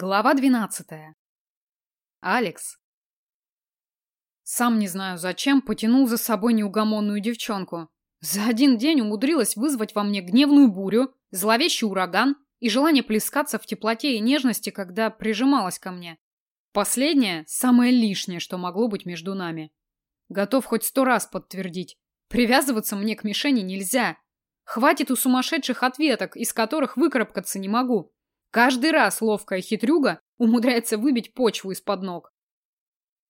Глава двенадцатая. Алекс. Сам не знаю зачем потянул за собой неугомонную девчонку. За один день умудрилась вызвать во мне гневную бурю, зловещий ураган и желание плескаться в теплоте и нежности, когда прижималась ко мне. Последнее – самое лишнее, что могло быть между нами. Готов хоть сто раз подтвердить. Привязываться мне к мишени нельзя. Хватит у сумасшедших ответок, из которых выкарабкаться не могу. Каждый раз ловкая хитрюга умудряется выбить почву из-под ног.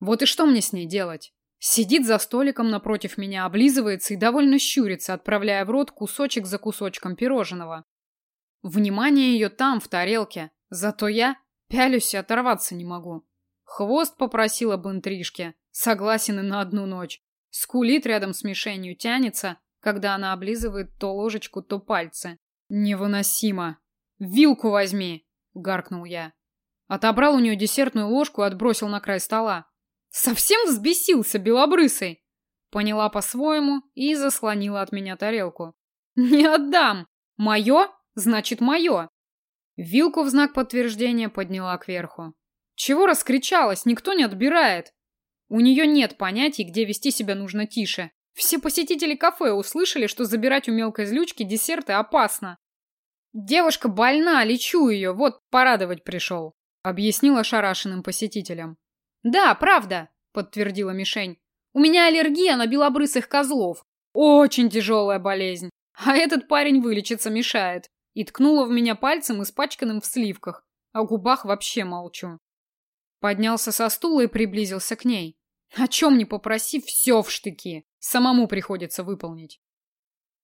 Вот и что мне с ней делать? Сидит за столиком напротив меня, облизывается и довольно щурится, отправляя в рот кусочек за кусочком пирожного. Внимание ее там, в тарелке. Зато я пялюсь и оторваться не могу. Хвост попросила об интрижке. Согласен и на одну ночь. Скулит рядом с мишенью, тянется, когда она облизывает то ложечку, то пальцы. Невыносимо. «Вилку возьми!» — гаркнул я. Отобрал у нее десертную ложку и отбросил на край стола. Совсем взбесился, белобрысый. Поняла по-своему и заслонила от меня тарелку. «Не отдам! Мое, значит, мое!» Вилку в знак подтверждения подняла кверху. «Чего раскричалась? Никто не отбирает!» У нее нет понятий, где вести себя нужно тише. Все посетители кафе услышали, что забирать у мелкой злючки десерты опасно. «Девушка больна, лечу ее, вот порадовать пришел», — объяснила шарашенным посетителям. «Да, правда», — подтвердила мишень. «У меня аллергия на белобрысых козлов. Очень тяжелая болезнь. А этот парень вылечиться мешает». И ткнула в меня пальцем, испачканным в сливках. О губах вообще молчу. Поднялся со стула и приблизился к ней. О чем не попроси, все в штыки. Самому приходится выполнить.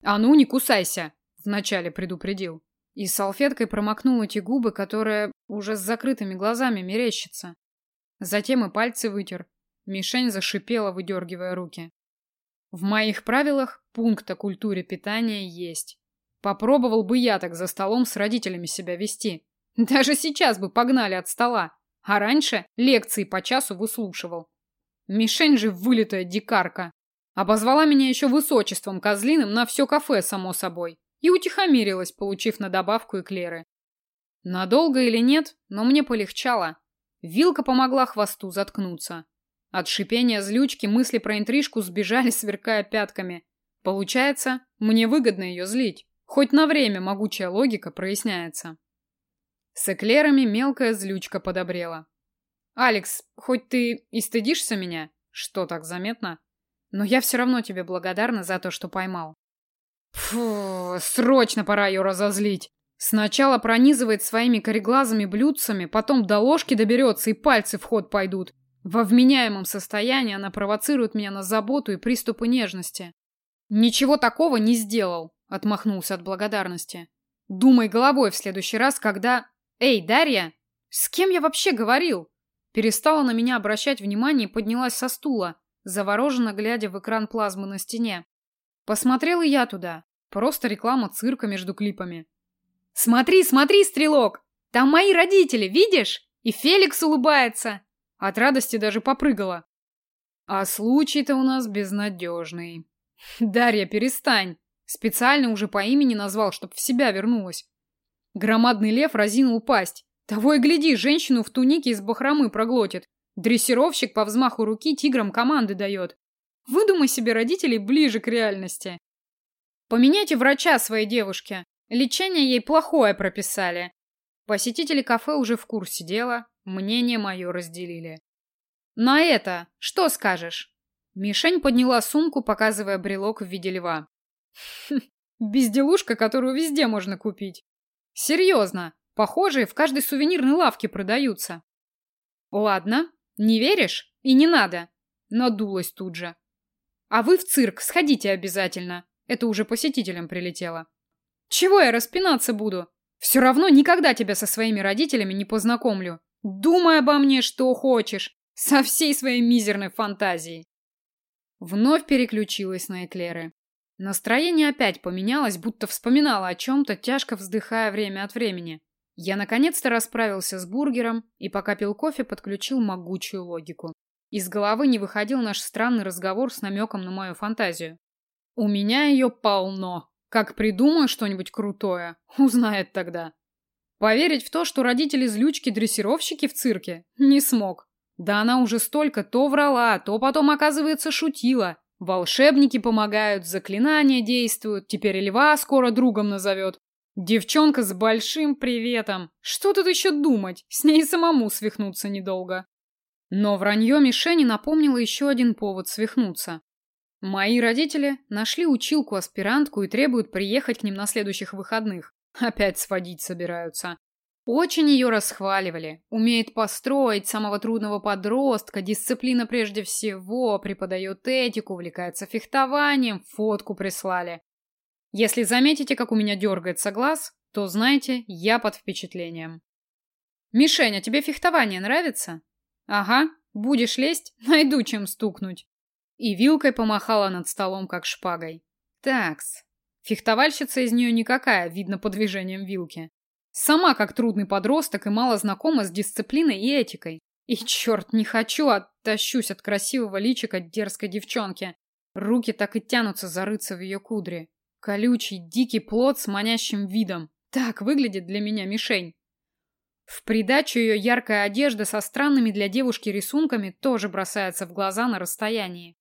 «А ну, не кусайся!» — вначале предупредил. И салфеткой промокнул эти губы, которые уже с закрытыми глазами мерещатся. Затем и пальцы вытер. Мишень зашипела, выдергивая руки. В моих правилах пункт о культуре питания есть. Попробовал бы я так за столом с родителями себя вести. Даже сейчас бы погнали от стола. А раньше лекции по часу выслушивал. Мишень же вылитая дикарка. Обозвала меня еще высочеством козлиным на все кафе, само собой и утихомирилась, получив на добавку эклеры. Надолго или нет, но мне полегчало. Вилка помогла хвосту заткнуться. От шипения злючки мысли про интрижку сбежали, сверкая пятками. Получается, мне выгодно ее злить. Хоть на время могучая логика проясняется. С эклерами мелкая злючка подобрела. «Алекс, хоть ты и стыдишься меня, что так заметно, но я все равно тебе благодарна за то, что поймал. Фу, срочно пора ее разозлить. Сначала пронизывает своими кореглазыми блюдцами, потом до ложки доберется и пальцы в ход пойдут. Во вменяемом состоянии она провоцирует меня на заботу и приступы нежности. Ничего такого не сделал, отмахнулся от благодарности. Думай головой в следующий раз, когда... Эй, Дарья! С кем я вообще говорил? Перестала на меня обращать внимание и поднялась со стула, завороженно глядя в экран плазмы на стене. Посмотрел и я туда. Просто реклама цирка между клипами. «Смотри, смотри, стрелок! Там мои родители, видишь? И Феликс улыбается!» От радости даже попрыгала. А случай-то у нас безнадежный. Дарья, перестань. Специально уже по имени назвал, чтоб в себя вернулась. Громадный лев разинул пасть. Того и гляди, женщину в тунике из бахромы проглотит. Дрессировщик по взмаху руки тиграм команды дает. Выдумай себе родителей ближе к реальности. Поменяйте врача своей девушке. Лечение ей плохое прописали. Посетители кафе уже в курсе дела, мнение мое разделили. На это что скажешь? Мишень подняла сумку, показывая брелок в виде льва. Безделушка, которую везде можно купить. Серьезно, похожие в каждой сувенирной лавке продаются. Ладно, не веришь? И не надо. Надулась тут же. А вы в цирк сходите обязательно. Это уже посетителям прилетело. Чего я распинаться буду? Все равно никогда тебя со своими родителями не познакомлю. Думай обо мне, что хочешь. Со всей своей мизерной фантазией. Вновь переключилась на эклеры. Настроение опять поменялось, будто вспоминала о чем-то, тяжко вздыхая время от времени. Я наконец-то расправился с бургером и, пока пил кофе, подключил могучую логику. Из головы не выходил наш странный разговор с намеком на мою фантазию. У меня ее полно. Как придумаю что-нибудь крутое, узнает тогда. Поверить в то, что родители злючки дрессировщики в цирке, не смог. Да она уже столько то врала, то потом, оказывается, шутила. Волшебники помогают, заклинания действуют, теперь льва скоро другом назовет. Девчонка с большим приветом. Что тут еще думать? С ней самому свихнуться недолго. Но вранье мишени напомнило еще один повод свихнуться. Мои родители нашли училку-аспирантку и требуют приехать к ним на следующих выходных. Опять сводить собираются. Очень ее расхваливали. Умеет построить самого трудного подростка, дисциплина прежде всего, преподает этику, увлекается фехтованием, фотку прислали. Если заметите, как у меня дергается глаз, то знайте, я под впечатлением. Мишень, а тебе фехтование нравится? Ага, будешь лезть, найду чем стукнуть. И вилкой помахала над столом, как шпагой. Такс. Фехтовальщица из нее никакая, видно по движениям вилки. Сама как трудный подросток и мало знакома с дисциплиной и этикой. И черт, не хочу, оттащусь от красивого личика дерзкой девчонки. Руки так и тянутся зарыться в ее кудри. Колючий, дикий плод с манящим видом. Так выглядит для меня мишень. В придачу ее яркая одежда со странными для девушки рисунками тоже бросается в глаза на расстоянии.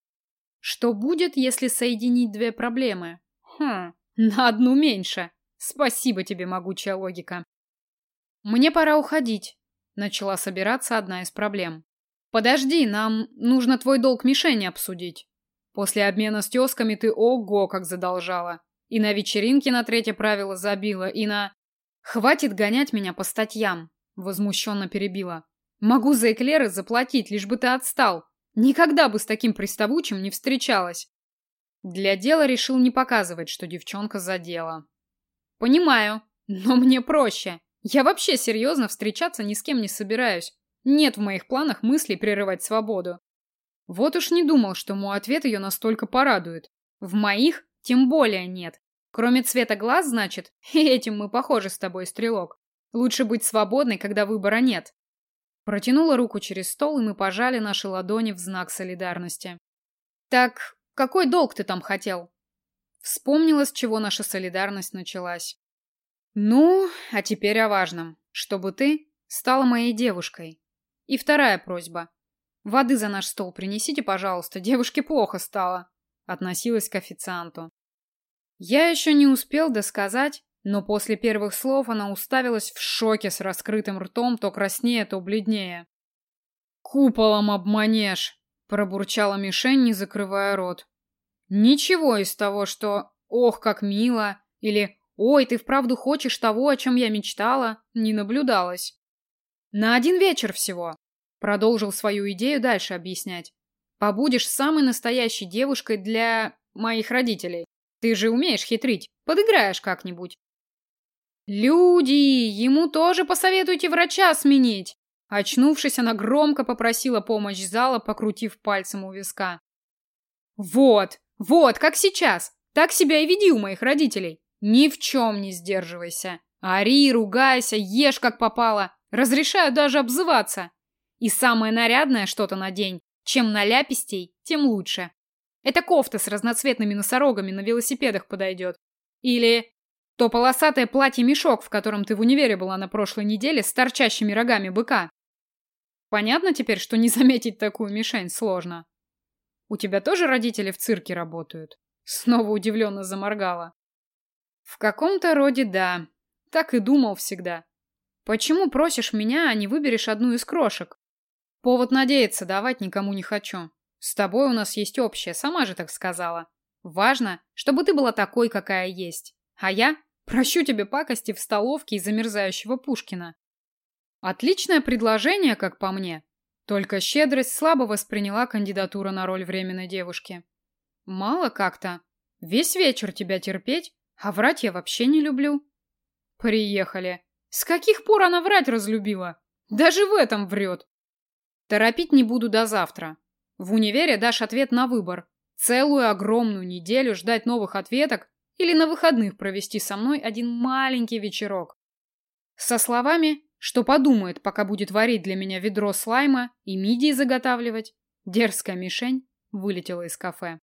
Что будет, если соединить две проблемы? Хм, на одну меньше. Спасибо тебе, могучая логика. Мне пора уходить. Начала собираться одна из проблем. Подожди, нам нужно твой долг мишени обсудить. После обмена с тесками ты ого как задолжала. И на вечеринке на третье правило забила, и на... Хватит гонять меня по статьям, возмущенно перебила. Могу за эклеры заплатить, лишь бы ты отстал. Никогда бы с таким приставучим не встречалась. Для дела решил не показывать, что девчонка задела. Понимаю, но мне проще. Я вообще серьезно встречаться ни с кем не собираюсь. Нет в моих планах мыслей прерывать свободу. Вот уж не думал, что мой ответ ее настолько порадует. В моих тем более нет. Кроме цвета глаз, значит, этим мы похожи с тобой, стрелок. Лучше быть свободной, когда выбора нет. Протянула руку через стол, и мы пожали наши ладони в знак солидарности. Так, какой долг ты там хотел? Вспомнила, с чего наша солидарность началась. Ну, а теперь о важном. Чтобы ты стала моей девушкой. И вторая просьба. Воды за наш стол принесите, пожалуйста, девушке плохо стало. Относилась к официанту. Я еще не успел досказать, но после первых слов она уставилась в шоке с раскрытым ртом, то краснее, то бледнее. «Куполом обманешь!» – пробурчала мишень, не закрывая рот. «Ничего из того, что «ох, как мило» или «ой, ты вправду хочешь того, о чем я мечтала», не наблюдалось. «На один вечер всего», – продолжил свою идею дальше объяснять. «Побудешь самой настоящей девушкой для моих родителей. Ты же умеешь хитрить. Подыграешь как-нибудь. Люди, ему тоже посоветуйте врача сменить. Очнувшись, она громко попросила помощь зала, покрутив пальцем у виска. Вот, вот, как сейчас. Так себя и веди у моих родителей. Ни в чем не сдерживайся. Ори, ругайся, ешь как попало. Разрешаю даже обзываться. И самое нарядное что-то надень. Чем наляпистей, тем лучше. Эта кофта с разноцветными носорогами на велосипедах подойдет. Или то полосатое платье-мешок, в котором ты в универе была на прошлой неделе с торчащими рогами быка. Понятно теперь, что не заметить такую мишень сложно. У тебя тоже родители в цирке работают? Снова удивленно заморгала. В каком-то роде да. Так и думал всегда. Почему просишь меня, а не выберешь одну из крошек? Повод надеяться давать никому не хочу. С тобой у нас есть общее, сама же так сказала. Важно, чтобы ты была такой, какая есть. А я прощу тебе пакости в столовке из замерзающего Пушкина. Отличное предложение, как по мне. Только щедрость слабо восприняла кандидатуру на роль временной девушки. Мало как-то. Весь вечер тебя терпеть, а врать я вообще не люблю. Приехали. С каких пор она врать разлюбила? Даже в этом врет. Торопить не буду до завтра. В универе дашь ответ на выбор. Целую огромную неделю ждать новых ответок или на выходных провести со мной один маленький вечерок. Со словами, что подумает, пока будет варить для меня ведро слайма и мидии заготавливать, дерзкая мишень вылетела из кафе.